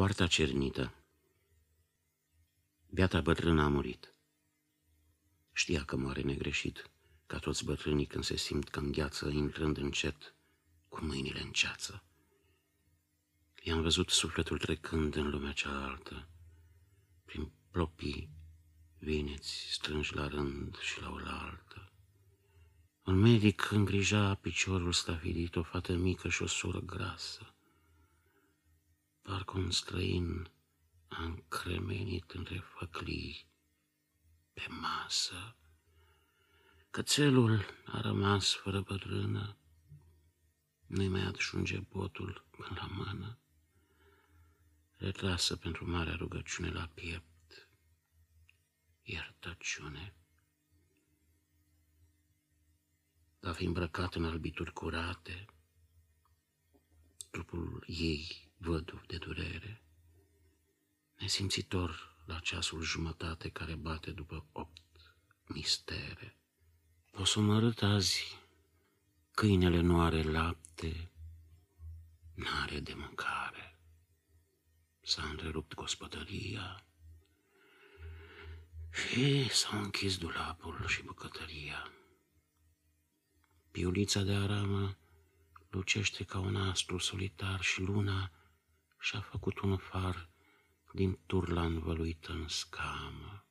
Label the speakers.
Speaker 1: Poarta cernită. Beata bătrână a murit. Știa că moare negreșit, ca toți bătrânii când se simt că îngheață, intrând încet, cu mâinile în ceață. I-am văzut sufletul trecând în lumea cealaltă, prin plopii, vineți strânși la rând și la oaltă. Un medic îngrija piciorul stafidit, o fată mică și o soră grasă. Parcă un străin a încremenit între făclii pe masă. Cățelul a rămas fără bătrână, nu-i mai ajunge botul până la mână. Retrasă pentru marea rugăciune la piept, iertăciune. Va fi îmbrăcat în albituri curate, trupul ei văduv de durere, nesimțitor la ceasul jumătate care bate după opt mistere. O să mă arăt azi, câinele nu are lapte, n-are de mâncare. S-a întrerupt gospodăria și s-a închis dulapul și bucătăria. Piulița de aramă lucește ca un astru solitar și luna și-a făcut un far din turla învăluită în scamă.